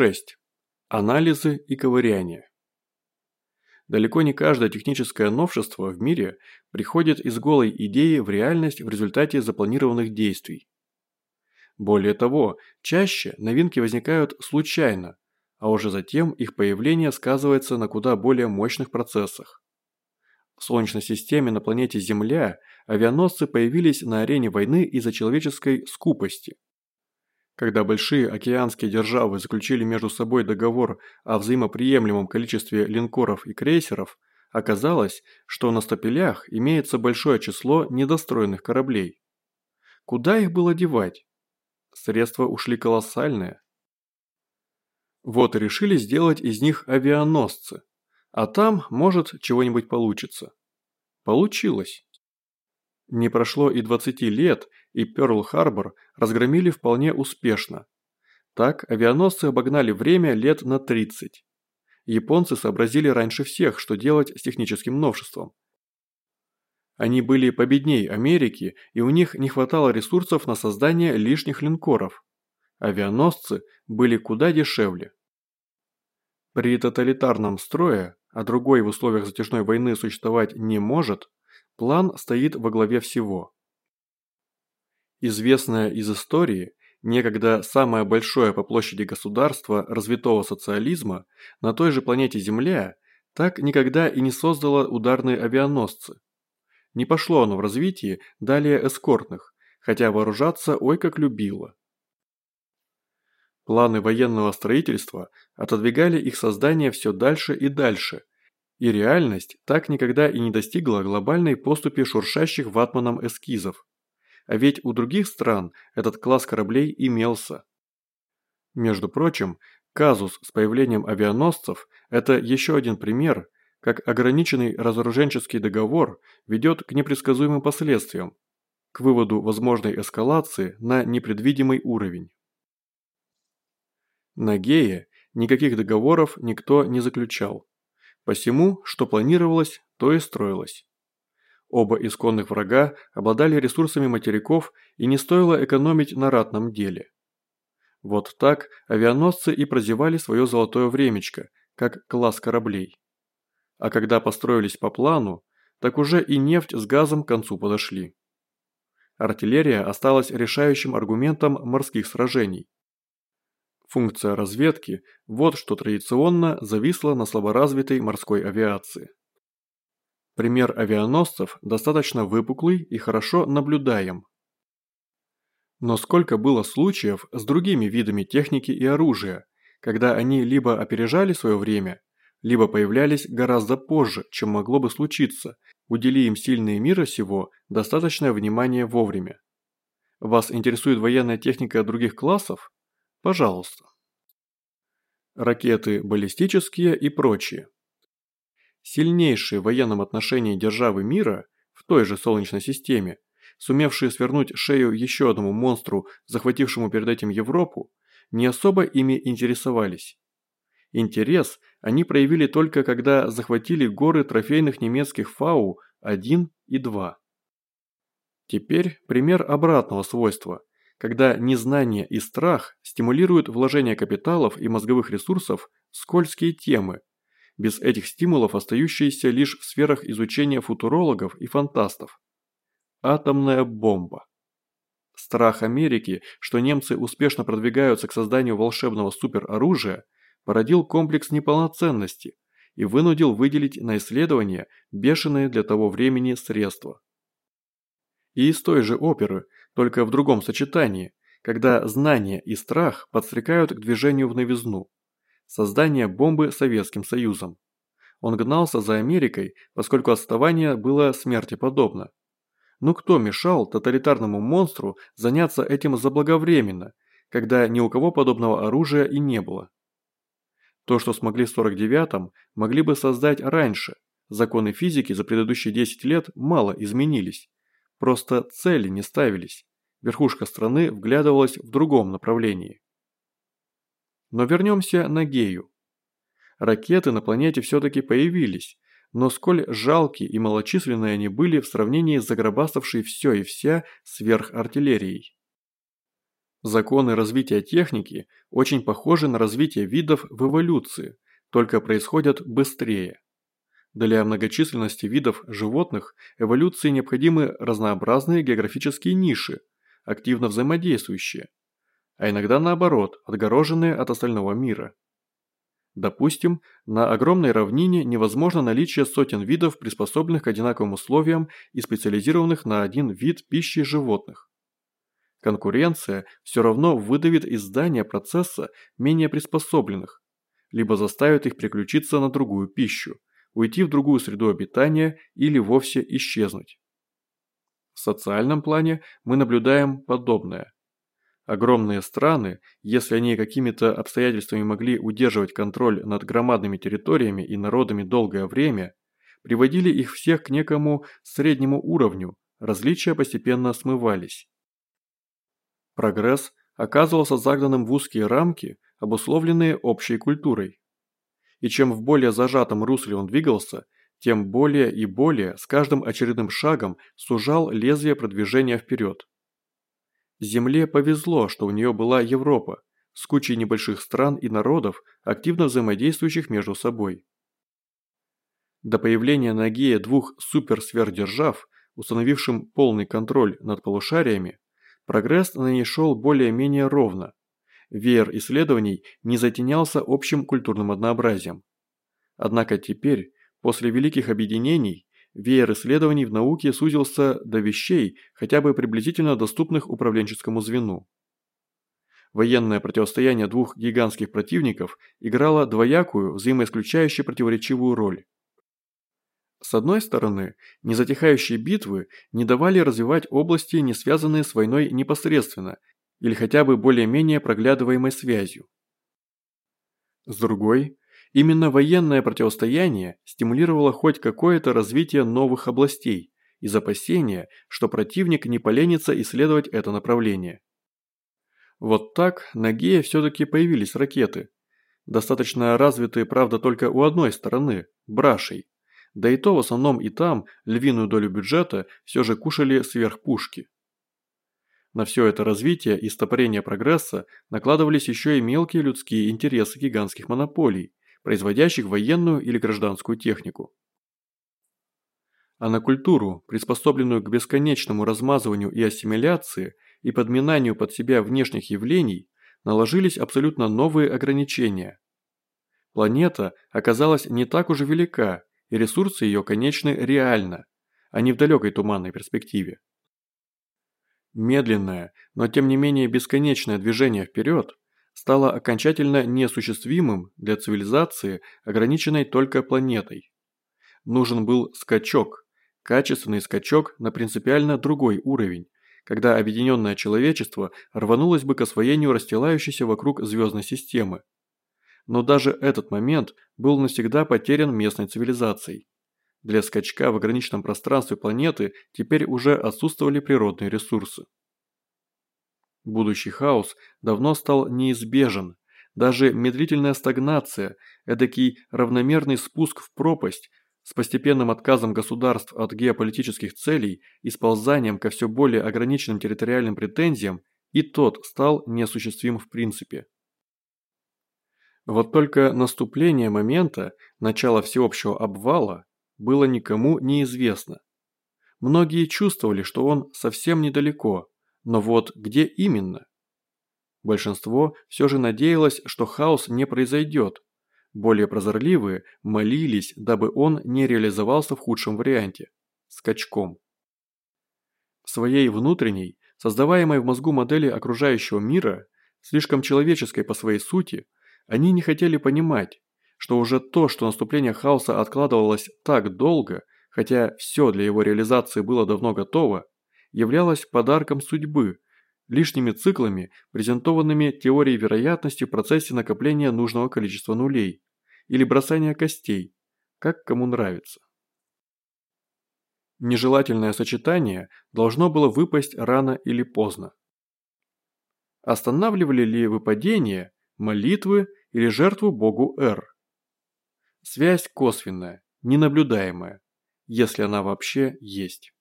6. Анализы и ковыряние. Далеко не каждое техническое новшество в мире приходит из голой идеи в реальность в результате запланированных действий. Более того, чаще новинки возникают случайно, а уже затем их появление сказывается на куда более мощных процессах. В Солнечной системе на планете Земля авианосцы появились на арене войны из-за человеческой скупости. Когда большие океанские державы заключили между собой договор о взаимоприемлемом количестве линкоров и крейсеров, оказалось, что на стапелях имеется большое число недостроенных кораблей. Куда их было девать? Средства ушли колоссальные. Вот и решили сделать из них авианосцы. А там, может, чего-нибудь получится. Получилось. Не прошло и 20 лет, и Пёрл-Харбор разгромили вполне успешно. Так авианосцы обогнали время лет на 30. Японцы сообразили раньше всех, что делать с техническим новшеством. Они были победней Америки, и у них не хватало ресурсов на создание лишних линкоров. Авианосцы были куда дешевле. При тоталитарном строе, а другой в условиях затяжной войны существовать не может, план стоит во главе всего. Известное из истории, некогда самое большое по площади государство развитого социализма на той же планете Земля так никогда и не создало ударные авианосцы. Не пошло оно в развитии далее эскортных, хотя вооружаться ой как любило. Планы военного строительства отодвигали их создание все дальше и дальше, и реальность так никогда и не достигла глобальной поступи шуршащих ватманом эскизов. А ведь у других стран этот класс кораблей имелся. Между прочим, казус с появлением авианосцев – это еще один пример, как ограниченный разоруженческий договор ведет к непредсказуемым последствиям, к выводу возможной эскалации на непредвидимый уровень. На Гее никаких договоров никто не заключал. Посему, что планировалось, то и строилось. Оба исконных врага обладали ресурсами материков и не стоило экономить на ратном деле. Вот так авианосцы и прозевали свое золотое времечко, как класс кораблей. А когда построились по плану, так уже и нефть с газом к концу подошли. Артиллерия осталась решающим аргументом морских сражений. Функция разведки – вот что традиционно зависла на слаборазвитой морской авиации. Пример авианосцев достаточно выпуклый и хорошо наблюдаем. Но сколько было случаев с другими видами техники и оружия, когда они либо опережали свое время, либо появлялись гораздо позже, чем могло бы случиться, удели им сильные мира сего достаточное внимание вовремя. Вас интересует военная техника других классов? Пожалуйста. Ракеты баллистические и прочие. Сильнейшие в военном отношении державы мира в той же Солнечной системе, сумевшие свернуть шею еще одному монстру, захватившему перед этим Европу, не особо ими интересовались. Интерес они проявили только когда захватили горы трофейных немецких Фау-1 и 2. Теперь пример обратного свойства – когда незнание и страх стимулируют вложение капиталов и мозговых ресурсов в скользкие темы, без этих стимулов остающиеся лишь в сферах изучения футурологов и фантастов. Атомная бомба. Страх Америки, что немцы успешно продвигаются к созданию волшебного супероружия, породил комплекс неполноценности и вынудил выделить на исследования бешеные для того времени средства. И из той же оперы – только в другом сочетании, когда знание и страх подстрекают к движению в новизну. Создание бомбы Советским Союзом. Он гнался за Америкой, поскольку отставание было смерти подобно. Но кто мешал тоталитарному монстру заняться этим заблаговременно, когда ни у кого подобного оружия и не было? То, что смогли в 49-м, могли бы создать раньше. Законы физики за предыдущие 10 лет мало изменились. Просто цели не ставились верхушка страны вглядывалась в другом направлении. Но вернемся на Гею. Ракеты на планете все-таки появились, но сколь жалки и малочисленные они были в сравнении с загробаставшей все и вся сверхартиллерией. Законы развития техники очень похожи на развитие видов в эволюции, только происходят быстрее. Для многочисленности видов животных эволюции необходимы разнообразные географические ниши, активно взаимодействующие, а иногда наоборот, отгороженные от остального мира. Допустим, на огромной равнине невозможно наличие сотен видов, приспособленных к одинаковым условиям и специализированных на один вид пищи животных. Конкуренция все равно выдавит из здания процесса менее приспособленных, либо заставит их переключиться на другую пищу, уйти в другую среду обитания или вовсе исчезнуть. В социальном плане мы наблюдаем подобное. Огромные страны, если они какими-то обстоятельствами могли удерживать контроль над громадными территориями и народами долгое время, приводили их всех к некому среднему уровню, различия постепенно смывались. Прогресс оказывался загнанным в узкие рамки, обусловленные общей культурой. И чем в более зажатом русле он двигался, тем более и более с каждым очередным шагом сужал лезвие продвижения вперед. Земле повезло, что у нее была Европа, с кучей небольших стран и народов, активно взаимодействующих между собой. До появления на Гея двух суперсверхдержав, установившим полный контроль над полушариями, прогресс на ней шел более-менее ровно. Веер исследований не затенялся общим культурным однообразием. Однако теперь, после великих объединений, Веер исследований в науке сузился до вещей, хотя бы приблизительно доступных управленческому звену. Военное противостояние двух гигантских противников играло двоякую, взаимоисключающую противоречивую роль. С одной стороны, незатихающие битвы не давали развивать области, не связанные с войной непосредственно, или хотя бы более-менее проглядываемой связью. С другой, Именно военное противостояние стимулировало хоть какое-то развитие новых областей из опасения, что противник не поленится исследовать это направление. Вот так на Гея все-таки появились ракеты. Достаточно развитые, правда, только у одной стороны – брашей. Да и то в основном и там львиную долю бюджета все же кушали сверхпушки. На все это развитие и стопорение прогресса накладывались еще и мелкие людские интересы гигантских монополий, производящих военную или гражданскую технику. А на культуру, приспособленную к бесконечному размазыванию и ассимиляции и подминанию под себя внешних явлений, наложились абсолютно новые ограничения. Планета оказалась не так уж велика, и ресурсы ее конечны реально, а не в далекой туманной перспективе. Медленное, но тем не менее бесконечное движение вперед стало окончательно неосуществимым для цивилизации, ограниченной только планетой. Нужен был скачок, качественный скачок на принципиально другой уровень, когда объединенное человечество рванулось бы к освоению расстилающейся вокруг звездной системы. Но даже этот момент был навсегда потерян местной цивилизацией. Для скачка в ограниченном пространстве планеты теперь уже отсутствовали природные ресурсы. Будущий хаос давно стал неизбежен. Даже медлительная стагнация, эдакий равномерный спуск в пропасть, с постепенным отказом государств от геополитических целей и сползанием ко все более ограниченным территориальным претензиям, и тот стал неосуществим в принципе. Вот только наступление момента, начало всеобщего обвала, было никому неизвестно. Многие чувствовали, что он совсем недалеко, но вот где именно? Большинство все же надеялось, что хаос не произойдет. Более прозорливые молились, дабы он не реализовался в худшем варианте – скачком. Своей внутренней, создаваемой в мозгу модели окружающего мира, слишком человеческой по своей сути, они не хотели понимать, что уже то, что наступление хаоса откладывалось так долго, хотя все для его реализации было давно готово, являлась подарком судьбы, лишними циклами, презентованными теорией вероятности в процессе накопления нужного количества нулей, или бросания костей, как кому нравится. Нежелательное сочетание должно было выпасть рано или поздно. Останавливали ли выпадение, молитвы или жертву богу Эр? Связь косвенная, ненаблюдаемая, если она вообще есть.